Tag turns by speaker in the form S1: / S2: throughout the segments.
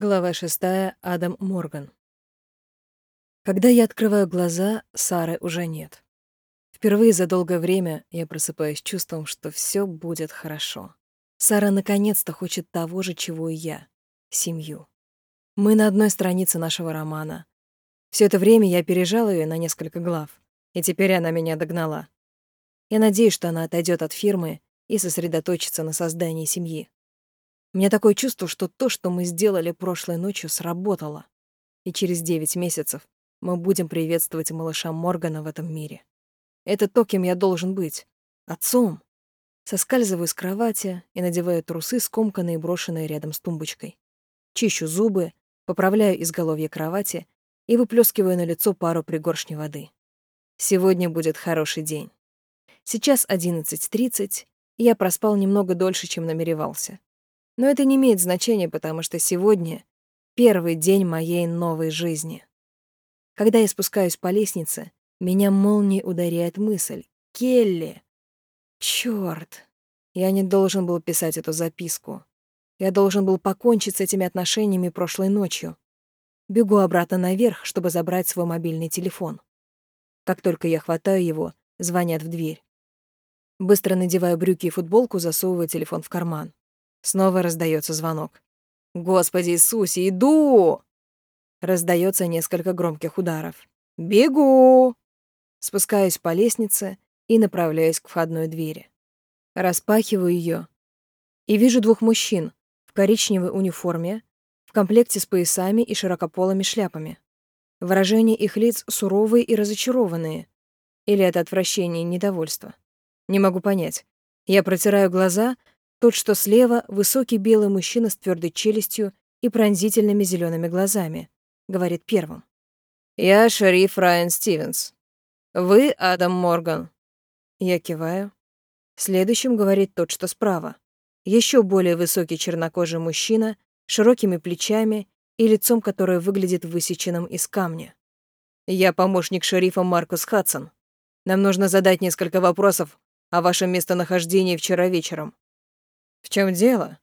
S1: Глава шестая. Адам Морган. Когда я открываю глаза, Сары уже нет. Впервые за долгое время я просыпаюсь чувством, что все будет хорошо. Сара наконец-то хочет того же, чего и я — семью. Мы на одной странице нашего романа. Все это время я пережал ее на несколько глав, и теперь она меня догнала. Я надеюсь, что она отойдет от фирмы и сосредоточится на создании семьи. Меня такое чувство, что то, что мы сделали прошлой ночью, сработало. И через девять месяцев мы будем приветствовать малыша Моргана в этом мире. Это то, кем я должен быть. Отцом. Соскальзываю с кровати и надеваю трусы, скомканные брошенные рядом с тумбочкой. Чищу зубы, поправляю изголовье кровати и выплескиваю на лицо пару пригоршней воды. Сегодня будет хороший день. Сейчас 11.30, и я проспал немного дольше, чем намеревался. Но это не имеет значения, потому что сегодня первый день моей новой жизни. Когда я спускаюсь по лестнице, меня молнией ударяет мысль. Келли! Чёрт! Я не должен был писать эту записку. Я должен был покончить с этими отношениями прошлой ночью. Бегу обратно наверх, чтобы забрать свой мобильный телефон. Как только я хватаю его, звонят в дверь. Быстро надеваю брюки и футболку, засовываю телефон в карман. Снова раздается звонок. «Господи Иисусе, иду!» Раздается несколько громких ударов. «Бегу!» Спускаюсь по лестнице и направляюсь к входной двери. Распахиваю ее и вижу двух мужчин в коричневой униформе, в комплекте с поясами и широкополыми шляпами. Выражения их лиц суровые и разочарованные. Или это отвращение и недовольство. Не могу понять. Я протираю глаза, тот, что слева, высокий белый мужчина с твердой челюстью и пронзительными зелеными глазами, говорит первым. «Я шериф Райан Стивенс. Вы Адам Морган». Я киваю. Следующим говорит тот, что справа. Еще более высокий чернокожий мужчина, широкими плечами и лицом, которое выглядит высеченным из камня. «Я помощник шерифа Маркус Хадсон. Нам нужно задать несколько вопросов о вашем местонахождении вчера вечером. «В чем дело?»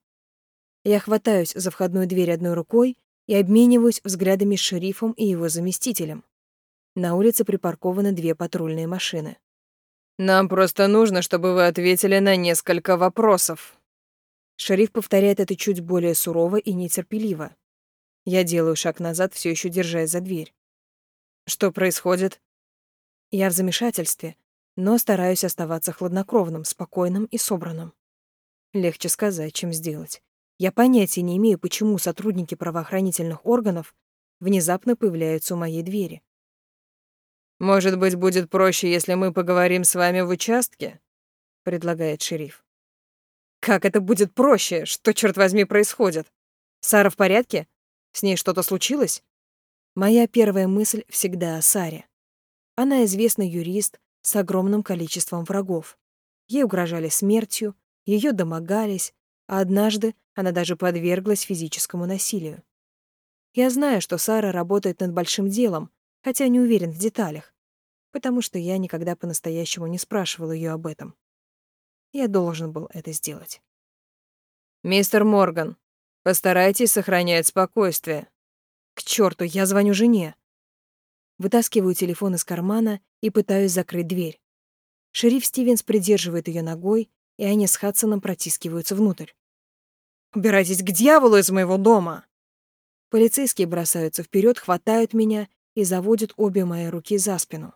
S1: Я хватаюсь за входную дверь одной рукой и обмениваюсь взглядами с шерифом и его заместителем. На улице припаркованы две патрульные машины. «Нам просто нужно, чтобы вы ответили на несколько вопросов». Шериф повторяет это чуть более сурово и нетерпеливо. Я делаю шаг назад, все еще держась за дверь. «Что происходит?» Я в замешательстве, но стараюсь оставаться хладнокровным, спокойным и собранным. Легче сказать, чем сделать. Я понятия не имею, почему сотрудники правоохранительных органов внезапно появляются у моей двери. «Может быть, будет проще, если мы поговорим с вами в участке?» — предлагает шериф. «Как это будет проще? Что, черт возьми, происходит? Сара в порядке? С ней что-то случилось?» Моя первая мысль всегда о Саре. Она известный юрист с огромным количеством врагов. Ей угрожали смертью, ее домогались, а однажды она даже подверглась физическому насилию. Я знаю, что Сара работает над большим делом, хотя не уверен в деталях, потому что я никогда по-настоящему не спрашивал ее об этом. Я должен был это сделать. «Мистер Морган, постарайтесь сохранять спокойствие». «К черту, я звоню жене». Вытаскиваю телефон из кармана и пытаюсь закрыть дверь. Шериф Стивенс придерживает ее ногой, и они с Хадсоном протискиваются внутрь. «Убирайтесь к дьяволу из моего дома!» Полицейские бросаются вперед, хватают меня и заводят обе мои руки за спину.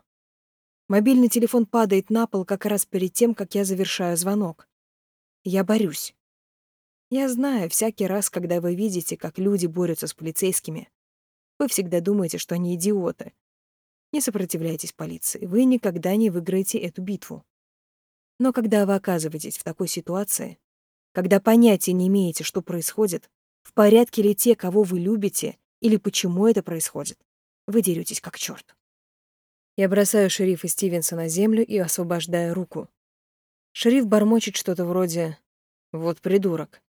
S1: Мобильный телефон падает на пол как раз перед тем, как я завершаю звонок. Я борюсь. Я знаю, всякий раз, когда вы видите, как люди борются с полицейскими, вы всегда думаете, что они идиоты. Не сопротивляйтесь полиции, вы никогда не выиграете эту битву. Но когда вы оказываетесь в такой ситуации, когда понятия не имеете, что происходит, в порядке ли те, кого вы любите, или почему это происходит, вы деретесь как черт. Я бросаю шерифа Стивенса на землю и освобождаю руку. Шериф бормочет что-то вроде «вот придурок»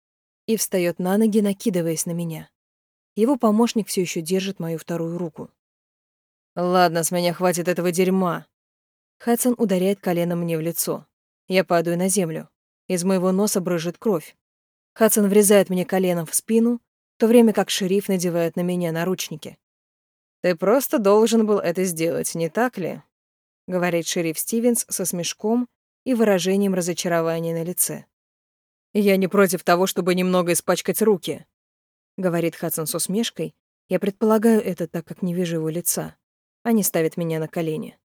S1: и встает на ноги, накидываясь на меня. Его помощник все еще держит мою вторую руку. «Ладно, с меня хватит этого дерьма». Хадсон ударяет коленом мне в лицо. Я падаю на землю. Из моего носа брызжет кровь. Хадсон врезает мне коленом в спину, то время как шериф надевает на меня наручники. «Ты просто должен был это сделать, не так ли?» — говорит шериф Стивенс со смешком и выражением разочарования на лице. «Я не против того, чтобы немного испачкать руки», — говорит Хадсон с усмешкой. Я предполагаю это, так как не вижу его лица. Они ставят меня на колени.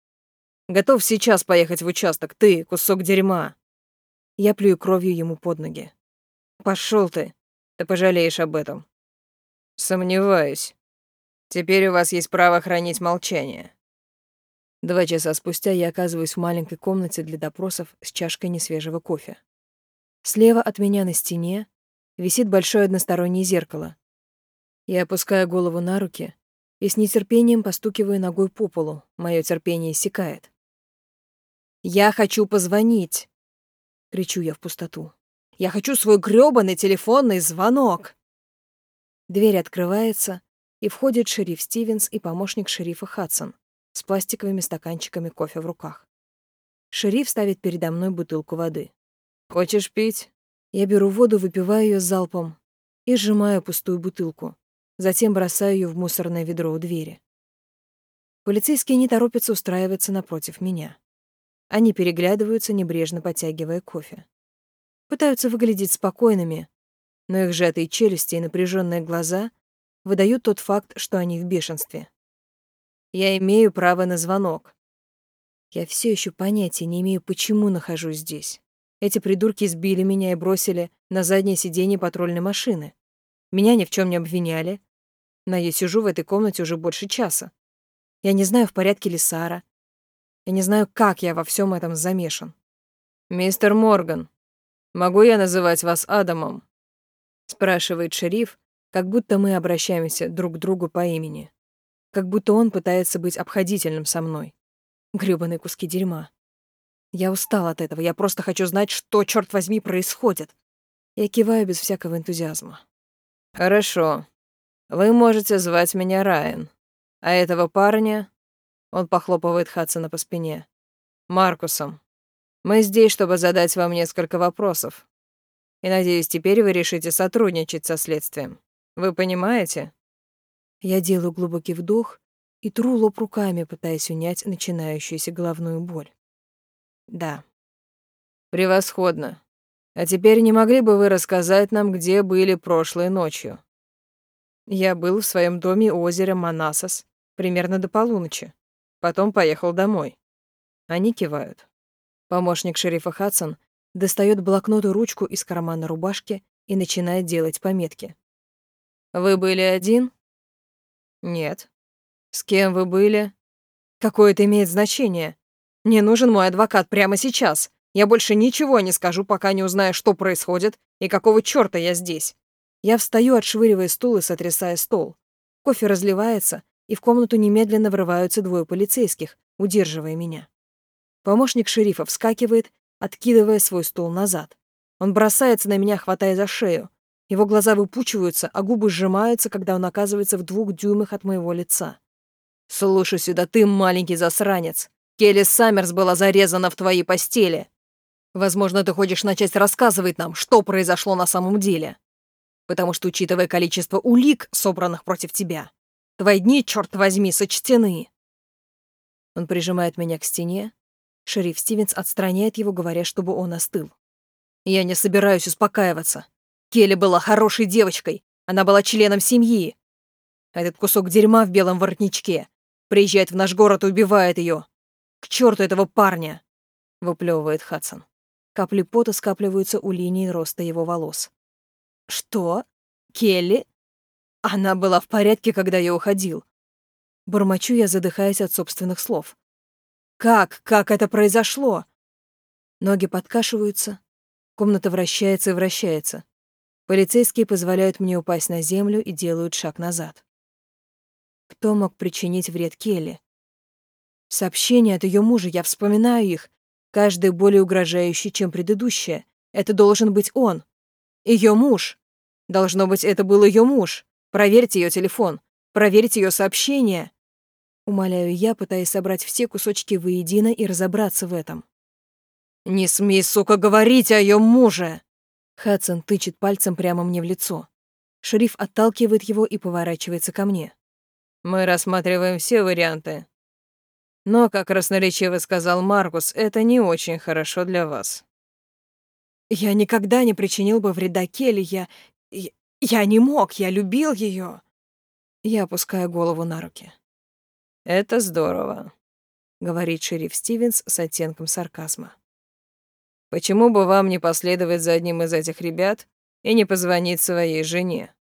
S1: «Готов сейчас поехать в участок, ты, кусок дерьма!» Я плюю кровью ему под ноги. Пошел ты, ты пожалеешь об этом». «Сомневаюсь. Теперь у вас есть право хранить молчание». Два часа спустя я оказываюсь в маленькой комнате для допросов с чашкой несвежего кофе. Слева от меня на стене висит большое одностороннее зеркало. Я опускаю голову на руки и с нетерпением постукиваю ногой по полу. Мое терпение иссякает. «Я хочу позвонить!» — кричу я в пустоту. «Я хочу свой грёбаный телефонный звонок!» Дверь открывается, и входит шериф Стивенс и помощник шерифа Хадсон с пластиковыми стаканчиками кофе в руках. Шериф ставит передо мной бутылку воды. «Хочешь пить?» Я беру воду, выпиваю ее залпом и сжимаю пустую бутылку. Затем бросаю ее в мусорное ведро у двери. Полицейские не торопятся устраиваться напротив меня. Они переглядываются, небрежно потягивая кофе. Пытаются выглядеть спокойными, но их сжатые челюсти и напряженные глаза выдают тот факт, что они в бешенстве. Я имею право на звонок. Я все еще понятия не имею, почему нахожусь здесь. Эти придурки сбили меня и бросили на заднее сиденье патрульной машины. Меня ни в чем не обвиняли. Но я сижу в этой комнате уже больше часа. Я не знаю, в порядке ли Сара. Я не знаю, как я во всем этом замешан. «Мистер Морган, могу я называть вас Адамом?» спрашивает шериф, как будто мы обращаемся друг к другу по имени как будто он пытается быть обходительным со мной. Грёбаные куски дерьма. Я устал от этого, я просто хочу знать, что, черт возьми, происходит. Я киваю без всякого энтузиазма. «Хорошо. Вы можете звать меня Райан. А этого парня...» Он похлопывает Хадсона по спине. «Маркусом. Мы здесь, чтобы задать вам несколько вопросов. И, надеюсь, теперь вы решите сотрудничать со следствием. Вы понимаете?» Я делаю глубокий вдох и тру лоб руками, пытаясь унять начинающуюся головную боль. Да. Превосходно. А теперь не могли бы вы рассказать нам, где были прошлой ночью? Я был в своем доме у озера Манасос примерно до полуночи. Потом поехал домой. Они кивают. Помощник шерифа Хадсон достает блокнот и ручку из кармана рубашки и начинает делать пометки. «Вы были один?» «Нет». «С кем вы были?» «Какое это имеет значение? Мне нужен мой адвокат прямо сейчас. Я больше ничего не скажу, пока не узнаю, что происходит и какого чёрта я здесь». Я встаю, отшвыривая стул и сотрясая стол. Кофе разливается, и в комнату немедленно врываются двое полицейских, удерживая меня. Помощник шерифа вскакивает, откидывая свой стул назад. Он бросается на меня, хватая за шею. Его глаза выпучиваются, а губы сжимаются, когда он оказывается в двух дюймах от моего лица. «Слушай сюда, ты маленький засранец. Келли Саммерс была зарезана в твоей постели. Возможно, ты хочешь начать рассказывать нам, что произошло на самом деле. Потому что, учитывая количество улик, собранных против тебя, твои дни, черт возьми, сочтены». Он прижимает меня к стене. Шериф Стивенс отстраняет его, говоря, чтобы он остыл. «Я не собираюсь успокаиваться. Келли была хорошей девочкой. Она была членом семьи. Этот кусок дерьма в белом воротничке приезжает в наш город и убивает ее. К черту этого парня!» — выплевывает Хадсон. Капли пота скапливаются у линии роста его волос. «Что? Келли? Она была в порядке, когда я уходил». Бормочу я, задыхаясь от собственных слов. «Как? Как это произошло?» Ноги подкашиваются, комната вращается и вращается. Полицейские позволяют мне упасть на землю и делают шаг назад. Кто мог причинить вред Келли? Сообщения от ее мужа, я вспоминаю их. Каждый более угрожающий, чем предыдущее. Это должен быть он. Ее муж. Должно быть, это был ее муж. Проверьте ее телефон. Проверьте ее сообщения. Умоляю я, пытаясь собрать все кусочки воедино и разобраться в этом. «Не смей, сука, говорить о ее муже!» Хадсон тычет пальцем прямо мне в лицо. Шериф отталкивает его и поворачивается ко мне.
S2: Мы рассматриваем все варианты. Но, как красноречиво сказал Маркус, это не очень хорошо для вас.
S1: Я никогда не причинил бы вреда Келли, я... Я не мог, я любил ее. Я опускаю голову на руки.
S2: «Это здорово», —
S1: говорит шериф Стивенс с оттенком сарказма.
S2: «Почему бы вам не последовать за одним из этих ребят и не позвонить своей жене?»